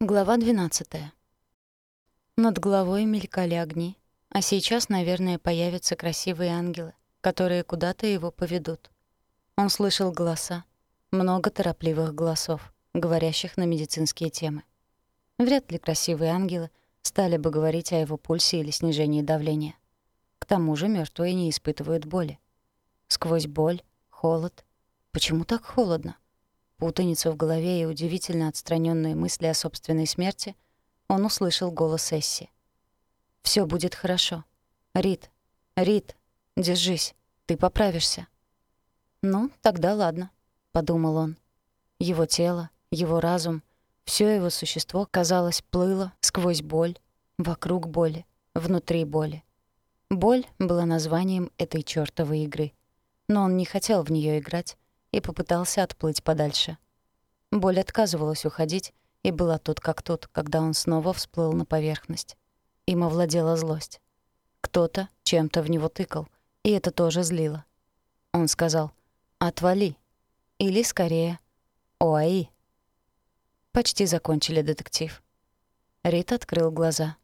Глава 12. Над головой мелькали огни, а сейчас, наверное, появятся красивые ангелы, которые куда-то его поведут. Он слышал голоса, много торопливых голосов, говорящих на медицинские темы. Вряд ли красивые ангелы стали бы говорить о его пульсе или снижении давления. К тому же мертвые не испытывают боли. Сквозь боль, холод. Почему так холодно? Путаницу в голове и удивительно отстраненные мысли о собственной смерти, он услышал голос Эсси. Все будет хорошо. Рит, Рит, держись, ты поправишься». «Ну, тогда ладно», — подумал он. Его тело, его разум, все его существо, казалось, плыло сквозь боль, вокруг боли, внутри боли. Боль была названием этой чёртовой игры. Но он не хотел в нее играть, и попытался отплыть подальше. Боль отказывалась уходить и была тут как тут, когда он снова всплыл на поверхность. Им овладела злость. Кто-то чем-то в него тыкал, и это тоже злило. Он сказал «Отвали!» или, скорее, «Оаи!» Почти закончили детектив. Рит открыл глаза.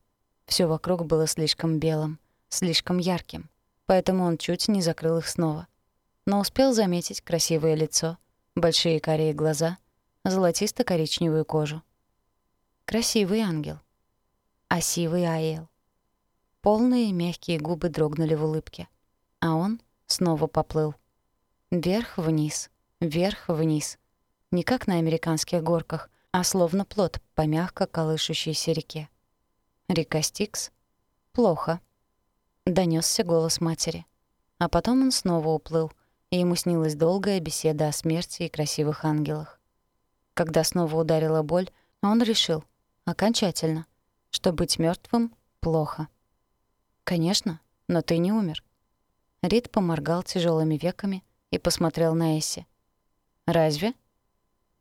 Все вокруг было слишком белым, слишком ярким, поэтому он чуть не закрыл их снова но успел заметить красивое лицо, большие карие глаза, золотисто-коричневую кожу. Красивый ангел. Осивый аэл. Полные мягкие губы дрогнули в улыбке, а он снова поплыл. Вверх-вниз, вверх-вниз. Не как на американских горках, а словно плот по мягко колышущейся реке. Река Стикс? Плохо. Донёсся голос матери. А потом он снова уплыл — и ему снилась долгая беседа о смерти и красивых ангелах. Когда снова ударила боль, он решил, окончательно, что быть мертвым плохо. «Конечно, но ты не умер». Рид поморгал тяжелыми веками и посмотрел на Эсси. «Разве?»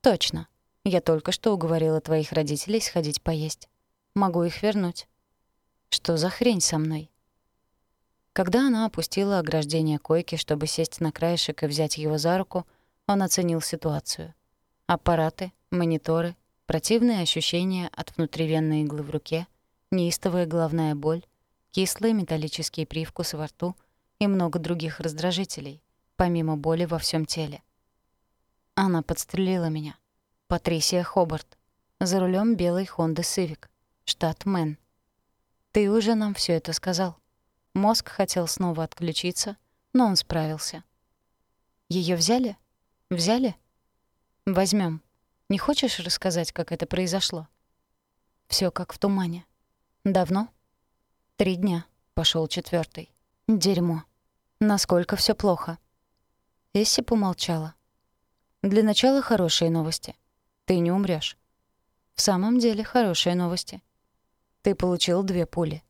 «Точно. Я только что уговорила твоих родителей сходить поесть. Могу их вернуть». «Что за хрень со мной?» Когда она опустила ограждение койки, чтобы сесть на краешек и взять его за руку, он оценил ситуацию. Аппараты, мониторы, противные ощущения от внутривенной иглы в руке, неистовая головная боль, кислый металлический привкус во рту и много других раздражителей, помимо боли во всем теле. Она подстрелила меня. Патрисия Хобарт. За рулем белой Honda Civic. Штат Мэн. Ты уже нам все это сказал. Мозг хотел снова отключиться, но он справился. Ее взяли? Взяли? Возьмем. Не хочешь рассказать, как это произошло? Все как в тумане. Давно? Три дня. Пошел четвертый. Дерьмо. Насколько все плохо? Эсси помолчала. Для начала хорошие новости. Ты не умрешь. В самом деле хорошие новости. Ты получил две пули.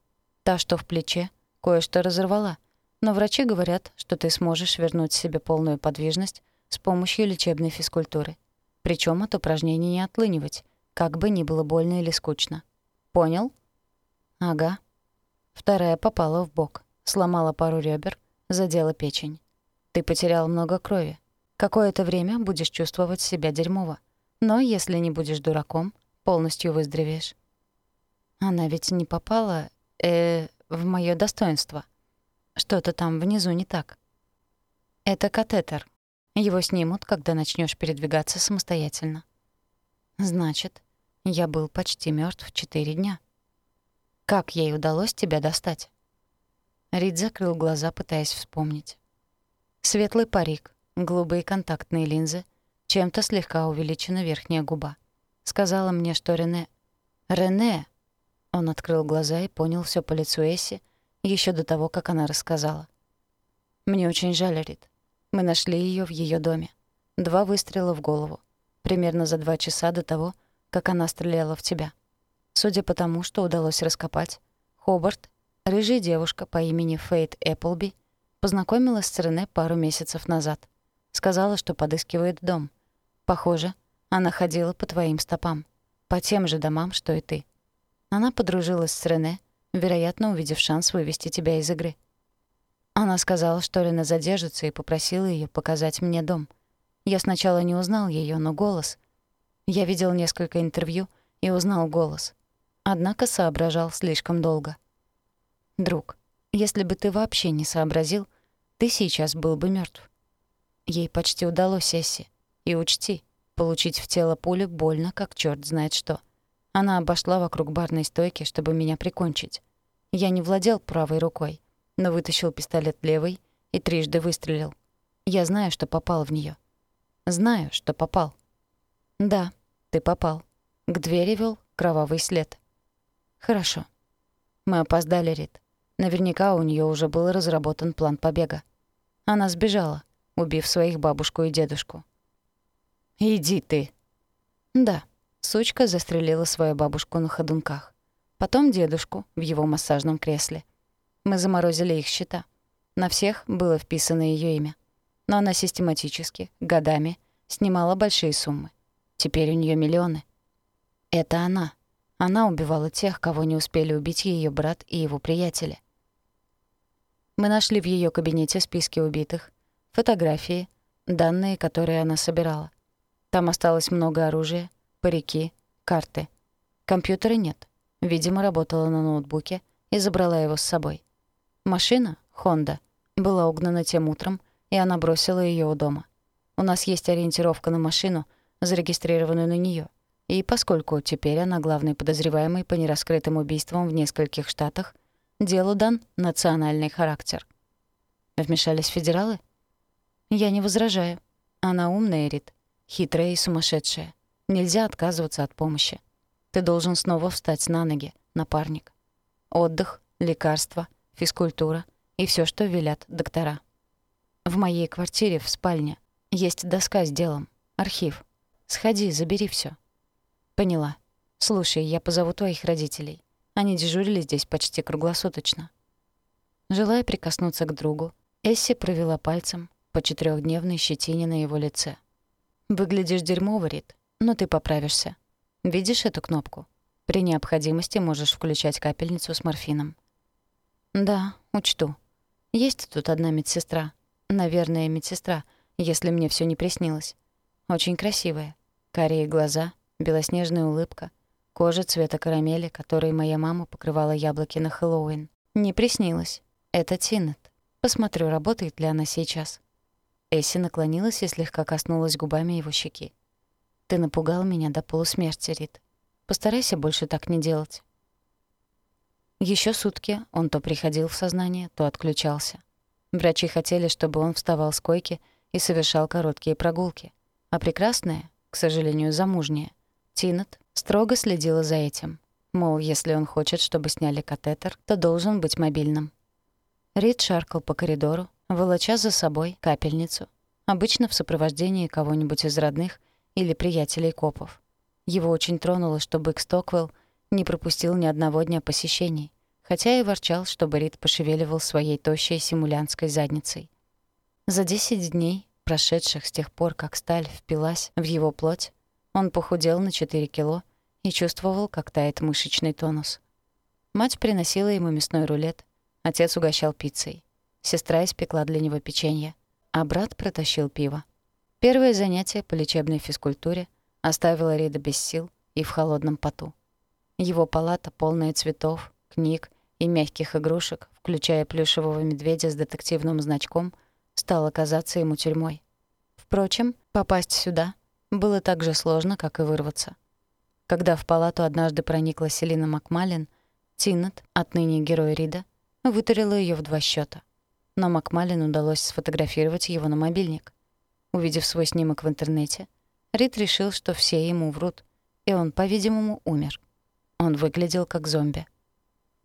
Та, что в плече, кое-что разорвала, но врачи говорят, что ты сможешь вернуть себе полную подвижность с помощью лечебной физкультуры. Причем от упражнений не отлынивать, как бы ни было больно или скучно. Понял? Ага. Вторая попала в бок, сломала пару ребер, задела печень. Ты потерял много крови. Какое-то время будешь чувствовать себя дерьмово. Но если не будешь дураком, полностью выздоровеешь. Она ведь не попала, э, в моё достоинство. Что-то там внизу не так. Это катетер. Его снимут, когда начнёшь передвигаться самостоятельно. Значит, я был почти мёртв четыре дня. Как ей удалось тебя достать? Рид закрыл глаза, пытаясь вспомнить. Светлый парик, голубые контактные линзы, чем-то слегка увеличена верхняя губа. Сказала мне, что Рене... Рене! Он открыл глаза и понял все по лицу Эсси еще до того, как она рассказала. «Мне очень жаль, Рит. Мы нашли ее в ее доме. Два выстрела в голову. Примерно за два часа до того, как она стреляла в тебя. Судя по тому, что удалось раскопать, Хобарт, рыжая девушка по имени Фейт Эпплби, познакомилась с Рене пару месяцев назад. Сказала, что подыскивает дом. Похоже, она ходила по твоим стопам. По тем же домам, что и ты. Она подружилась с Рене, вероятно, увидев шанс вывести тебя из игры. Она сказала, что Рене задержится, и попросила ее показать мне дом. Я сначала не узнал ее, но голос... Я видел несколько интервью и узнал голос. Однако соображал слишком долго. «Друг, если бы ты вообще не сообразил, ты сейчас был бы мертв. Ей почти удалось Эсси. И учти, получить в тело пулю больно, как черт знает что. Она обошла вокруг барной стойки, чтобы меня прикончить. Я не владел правой рукой, но вытащил пистолет левой и трижды выстрелил. Я знаю, что попал в нее. Знаю, что попал. Да, ты попал. К двери вел кровавый след. Хорошо. Мы опоздали, Рит. Наверняка у нее уже был разработан план побега. Она сбежала, убив своих бабушку и дедушку. «Иди ты!» Да, сучка застрелила свою бабушку на ходунках. Потом дедушку в его массажном кресле. Мы заморозили их счета. На всех было вписано ее имя. Но она систематически, годами, снимала большие суммы. Теперь у нее миллионы. Это она. Она убивала тех, кого не успели убить ее брат и его приятели. Мы нашли в ее кабинете списки убитых, фотографии, данные, которые она собирала. Там осталось много оружия, парики, карты. Компьютера нет. Видимо, работала на ноутбуке и забрала его с собой. Машина, Honda, была угнана тем утром, и она бросила ее у дома. У нас есть ориентировка на машину, зарегистрированную на нее. И поскольку теперь она главный подозреваемый по нераскрытым убийствам в нескольких штатах, Делу дан национальный характер. Вмешались федералы? Я не возражаю. Она умная, Рит, хитрая и сумасшедшая. Нельзя отказываться от помощи. Ты должен снова встать на ноги, напарник. Отдых, лекарства, физкультура и все, что велят доктора. В моей квартире в спальне есть доска с делом, архив. Сходи, забери все. Поняла. Слушай, я позову твоих родителей. Они дежурили здесь почти круглосуточно. Желая прикоснуться к другу, Эсси провела пальцем по четырехдневной щетине на его лице. «Выглядишь дерьмово, Рит, но ты поправишься. Видишь эту кнопку? При необходимости можешь включать капельницу с морфином». «Да, учту. Есть тут одна медсестра. Наверное, медсестра, если мне все не приснилось. Очень красивая. Карие глаза, белоснежная улыбка — Кожа цвета карамели, которой моя мама покрывала яблоки на Хэллоуин. Не приснилось. Это Тинет. Посмотрю, работает ли она сейчас. Эсси наклонилась и слегка коснулась губами его щеки. «Ты напугал меня до полусмерти, Рит. Постарайся больше так не делать». Еще сутки он то приходил в сознание, то отключался. Врачи хотели, чтобы он вставал с койки и совершал короткие прогулки. А прекрасная, к сожалению, замужняя, Тинет строго следила за этим. Мол, если он хочет, чтобы сняли катетер, то должен быть мобильным. Рид шаркал по коридору, волоча за собой капельницу, обычно в сопровождении кого-нибудь из родных или приятелей копов. Его очень тронуло, что Бык Стоквелл не пропустил ни одного дня посещений, хотя и ворчал, чтобы Рид пошевеливал своей тощей симулянской задницей. За десять дней, прошедших с тех пор, как сталь впилась в его плоть, он похудел на 4 кило и чувствовал, как тает мышечный тонус. Мать приносила ему мясной рулет, отец угощал пиццей. Сестра испекла для него печенье, а брат протащил пиво. Первое занятие по лечебной физкультуре оставило Рида без сил и в холодном поту. Его палата, полная цветов, книг и мягких игрушек, включая плюшевого медведя с детективным значком, стала казаться ему тюрьмой. Впрочем, попасть сюда было так же сложно, как и вырваться. Когда в палату однажды проникла Селина Макмалин, Тиннет, отныне герой Рида, вытурила ее в два счета. Но Макмалин удалось сфотографировать его на мобильник. Увидев свой снимок в интернете, Рид решил, что все ему врут, и он, по-видимому, умер. Он выглядел как зомби.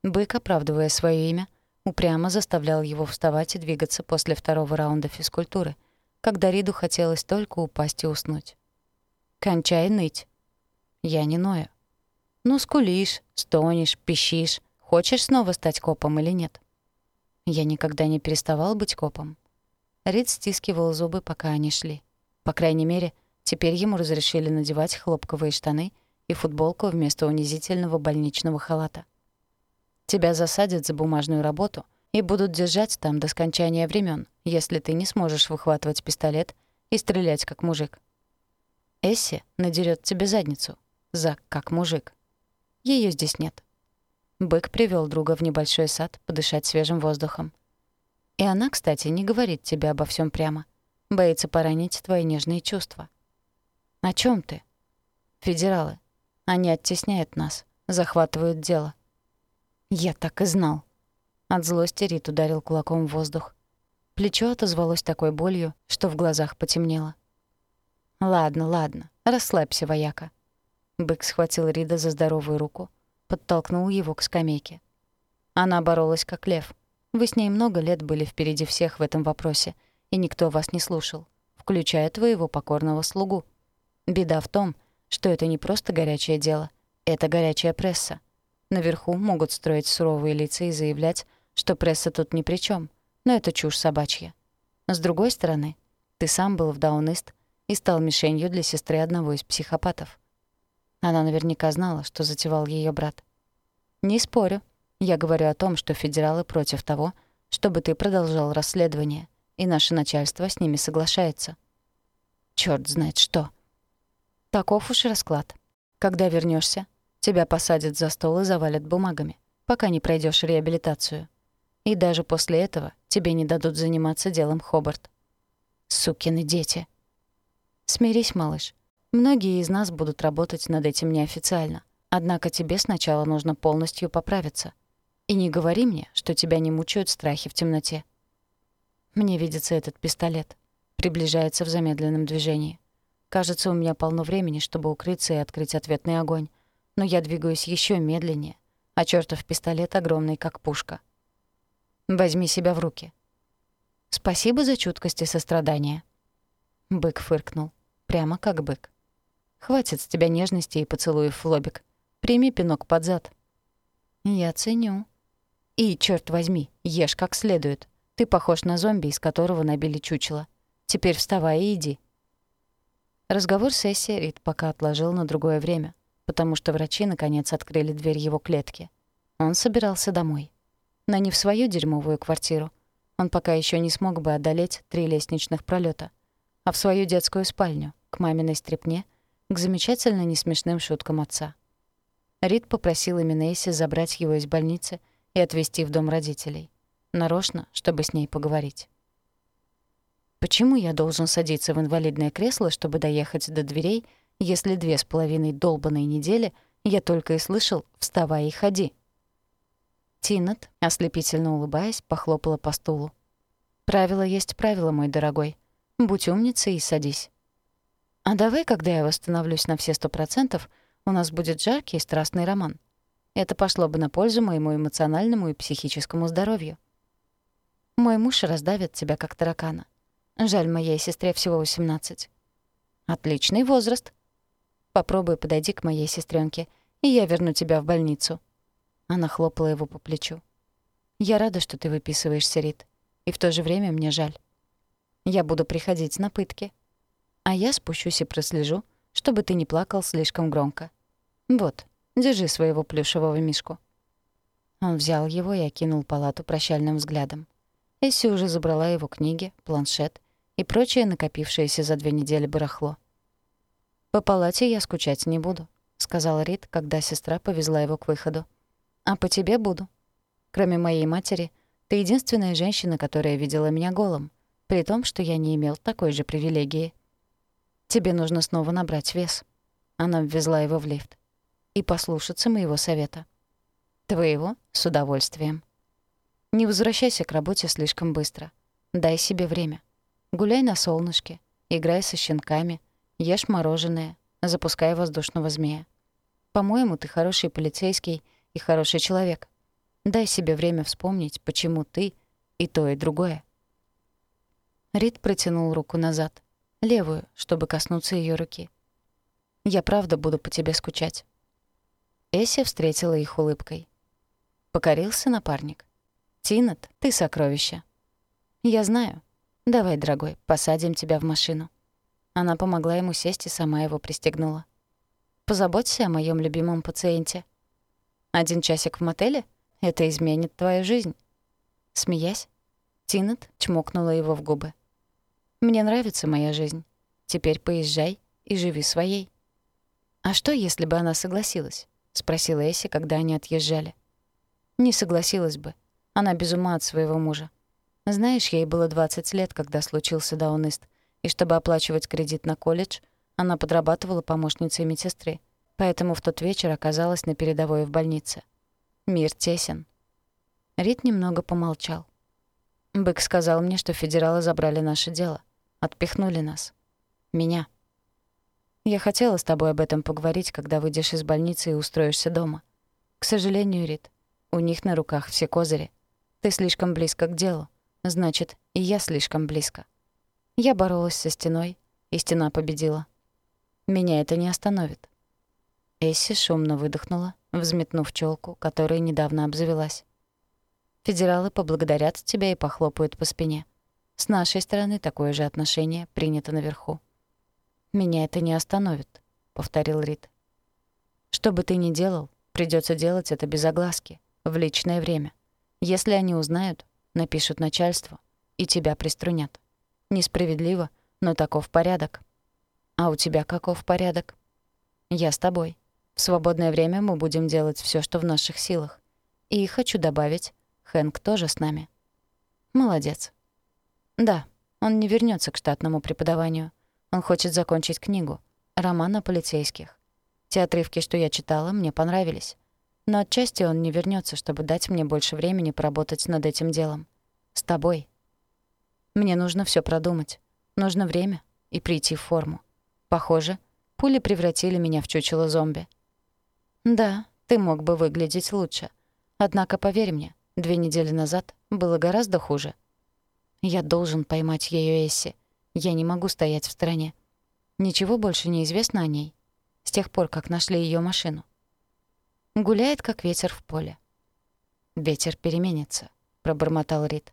Бык, оправдывая свое имя, упрямо заставлял его вставать и двигаться после второго раунда физкультуры, когда Риду хотелось только упасть и уснуть. Кончай ныть. Я не ною. Ну, скулишь, стонешь, пищишь. Хочешь снова стать копом или нет? Я никогда не переставал быть копом. Рид стискивал зубы, пока они шли. По крайней мере, теперь ему разрешили надевать хлопковые штаны и футболку вместо унизительного больничного халата. Тебя засадят за бумажную работу и будут держать там до скончания времен, если ты не сможешь выхватывать пистолет и стрелять как мужик. Эсси надерет тебе задницу. За как мужик. Ее здесь нет. Бык привел друга в небольшой сад подышать свежим воздухом. И она, кстати, не говорит тебе обо всем прямо. Боится поранить твои нежные чувства. О чем ты? Федералы. Они оттесняют нас, захватывают дело. Я так и знал. От злости Рит ударил кулаком в воздух. Плечо отозвалось такой болью, что в глазах потемнело. «Ладно, ладно, расслабься, вояка». Бык схватил Рида за здоровую руку, подтолкнул его к скамейке. Она боролась как лев. Вы с ней много лет были впереди всех в этом вопросе, и никто вас не слушал, включая твоего покорного слугу. Беда в том, что это не просто горячее дело, это горячая пресса. Наверху могут строить суровые лица и заявлять, что пресса тут ни при чем, но это чушь собачья. С другой стороны, ты сам был в Даунист и стал мишенью для сестры одного из психопатов. Она наверняка знала, что затевал ее брат. «Не спорю. Я говорю о том, что федералы против того, чтобы ты продолжал расследование, и наше начальство с ними соглашается». Черт знает что. Таков уж расклад. Когда вернешься, тебя посадят за стол и завалят бумагами, пока не пройдешь реабилитацию. И даже после этого тебе не дадут заниматься делом Хобарт. Сукины дети. Смирись, малыш. Многие из нас будут работать над этим неофициально. Однако тебе сначала нужно полностью поправиться. И не говори мне, что тебя не мучают страхи в темноте. Мне видится этот пистолет. Приближается в замедленном движении. Кажется, у меня полно времени, чтобы укрыться и открыть ответный огонь. Но я двигаюсь еще медленнее, а чертов пистолет огромный, как пушка. Возьми себя в руки. Спасибо за чуткость и сострадание. Бык фыркнул. Прямо как бык. Хватит с тебя нежности и поцелуев в лобик. Прими пинок под зад. Я ценю. И, черт возьми, ешь как следует. Ты похож на зомби, из которого набили чучело. Теперь вставай и иди. Разговор сессии Рид пока отложил на другое время, потому что врачи наконец открыли дверь его клетки. Он собирался домой но не в свою дерьмовую квартиру. Он пока еще не смог бы одолеть три лестничных пролета, а в свою детскую спальню, к маминой стрепне, к замечательно несмешным шуткам отца. Рид попросил Эминейси забрать его из больницы и отвезти в дом родителей. Нарочно, чтобы с ней поговорить. Почему я должен садиться в инвалидное кресло, чтобы доехать до дверей, если две с половиной долбанной недели я только и слышал «вставай и ходи»? Тинет, ослепительно улыбаясь, похлопала по стулу. «Правило есть правило, мой дорогой. Будь умницей и садись. А давай, когда я восстановлюсь на все сто процентов, у нас будет жаркий и страстный роман. Это пошло бы на пользу моему эмоциональному и психическому здоровью. Мой муж раздавит тебя, как таракана. Жаль, моей сестре всего 18. Отличный возраст. Попробуй подойди к моей сестренке, и я верну тебя в больницу. Она хлопала его по плечу. «Я рада, что ты выписываешься, Рит. И в то же время мне жаль. Я буду приходить на пытки. А я спущусь и прослежу, чтобы ты не плакал слишком громко. Вот, держи своего плюшевого мишку». Он взял его и окинул палату прощальным взглядом. Эсси уже забрала его книги, планшет и прочее накопившееся за две недели барахло. «По палате я скучать не буду», — сказал Рид, когда сестра повезла его к выходу. А по тебе буду. Кроме моей матери, ты единственная женщина, которая видела меня голым, при том, что я не имел такой же привилегии. Тебе нужно снова набрать вес. Она ввезла его в лифт. И послушаться моего совета. Твоего с удовольствием. Не возвращайся к работе слишком быстро. Дай себе время. Гуляй на солнышке, играй со щенками, ешь мороженое, запускай воздушного змея. По-моему, ты хороший полицейский — и хороший человек. Дай себе время вспомнить, почему ты и то, и другое. Рид протянул руку назад, левую, чтобы коснуться ее руки. «Я правда буду по тебе скучать». Эсси встретила их улыбкой. Покорился напарник. «Тинет, ты сокровище». «Я знаю. Давай, дорогой, посадим тебя в машину». Она помогла ему сесть и сама его пристегнула. «Позаботься о моем любимом пациенте». Один часик в мотеле? Это изменит твою жизнь». Смеясь, Тинет чмокнула его в губы. «Мне нравится моя жизнь. Теперь поезжай и живи своей». А что, если бы она согласилась? — спросила Эсси, когда они отъезжали. «Не согласилась бы. Она без ума от своего мужа. Знаешь, ей было 20 лет, когда случился даунист, и чтобы оплачивать кредит на колледж, она подрабатывала помощницей медсестры, поэтому в тот вечер оказалась на передовой в больнице. Мир тесен. Рид немного помолчал. Бык сказал мне, что федералы забрали наше дело. Отпихнули нас. Меня. Я хотела с тобой об этом поговорить, когда выйдешь из больницы и устроишься дома. К сожалению, Рид, у них на руках все козыри. Ты слишком близко к делу. Значит, и я слишком близко. Я боролась со стеной, и стена победила. Меня это не остановит. Эсси шумно выдохнула, взметнув челку, которая недавно обзавелась. Федералы поблагодарят тебя и похлопают по спине. С нашей стороны такое же отношение принято наверху. «Меня это не остановит», — повторил Рид. «Что бы ты ни делал, придется делать это без огласки, в личное время. Если они узнают, напишут начальству, и тебя приструнят. Несправедливо, но таков порядок. А у тебя каков порядок? Я с тобой. В свободное время мы будем делать все, что в наших силах. И хочу добавить, Хэнк тоже с нами. Молодец. Да, он не вернется к штатному преподаванию. Он хочет закончить книгу, роман о полицейских. Те отрывки, что я читала, мне понравились. Но отчасти он не вернется, чтобы дать мне больше времени поработать над этим делом. С тобой. Мне нужно все продумать. Нужно время и прийти в форму. Похоже, пули превратили меня в чучело зомби. Да, ты мог бы выглядеть лучше. Однако, поверь мне, две недели назад было гораздо хуже. Я должен поймать её Эсси. Я не могу стоять в стороне. Ничего больше не известно о ней. С тех пор, как нашли её машину. Гуляет, как ветер в поле. «Ветер переменится», — пробормотал Рид.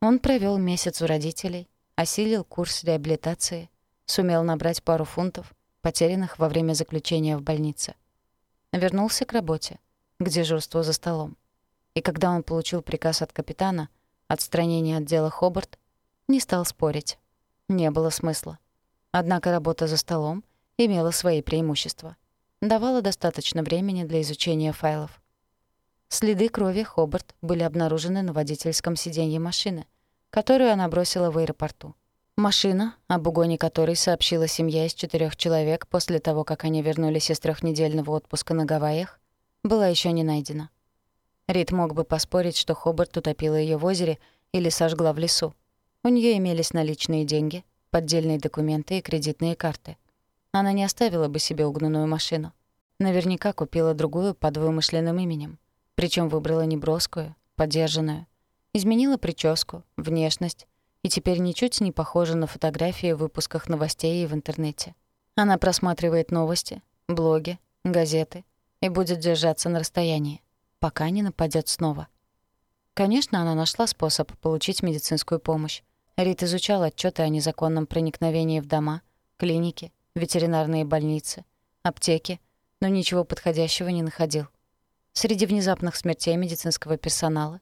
Он провёл месяц у родителей, осилил курс реабилитации, сумел набрать пару фунтов, потерянных во время заключения в больнице. Вернулся к работе, к дежурству за столом. И когда он получил приказ от капитана отстранение отдела Хобарт, не стал спорить. Не было смысла. Однако работа за столом имела свои преимущества. Давала достаточно времени для изучения файлов. Следы крови Хобарт были обнаружены на водительском сиденье машины, которую она бросила в аэропорту. Машина, об угоне которой сообщила семья из четырех человек после того, как они вернулись из трехнедельного отпуска на Гавайях, была еще не найдена. Рид мог бы поспорить, что Хобарт утопила ее в озере или сожгла в лесу. У нее имелись наличные деньги, поддельные документы и кредитные карты. Она не оставила бы себе угнанную машину. Наверняка купила другую под вымышленным именем. Причем выбрала неброскую, подержанную. Изменила прическу, внешность и теперь ничуть не похожа на фотографии в выпусках новостей и в интернете. Она просматривает новости, блоги, газеты и будет держаться на расстоянии, пока не нападет снова. Конечно, она нашла способ получить медицинскую помощь, Рит изучал отчеты о незаконном проникновении в дома, клиники, ветеринарные больницы, аптеки, но ничего подходящего не находил. Среди внезапных смертей медицинского персонала,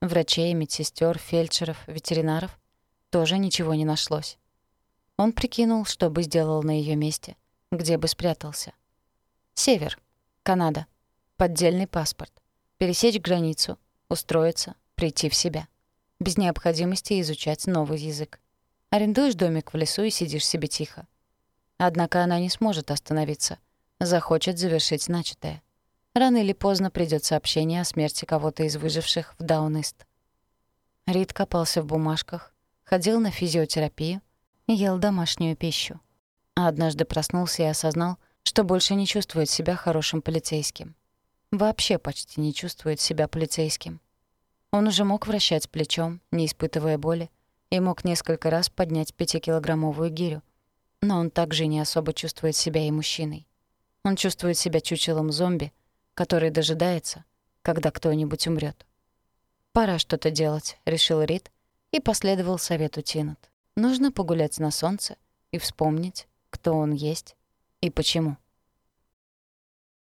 врачей, медсестер, фельдшеров, ветеринаров тоже ничего не нашлось. Он прикинул, что бы сделал на ее месте, где бы спрятался. Север, Канада, поддельный паспорт, пересечь границу, устроиться, прийти в себя без необходимости изучать новый язык. Арендуешь домик в лесу и сидишь себе тихо. Однако она не сможет остановиться. Захочет завершить начатое. Рано или поздно придёт сообщение о смерти кого-то из выживших в Даунист. Рид копался в бумажках, ходил на физиотерапию ел домашнюю пищу. А однажды проснулся и осознал, что больше не чувствует себя хорошим полицейским. Вообще почти не чувствует себя полицейским. Он уже мог вращать плечом, не испытывая боли, и мог несколько раз поднять пятикилограммовую гирю. Но он также не особо чувствует себя и мужчиной. Он чувствует себя чучелом зомби, который дожидается, когда кто-нибудь умрет. «Пора что-то делать», — решил Рид и последовал совету Тинут. Нужно погулять на солнце и вспомнить, кто он есть и почему.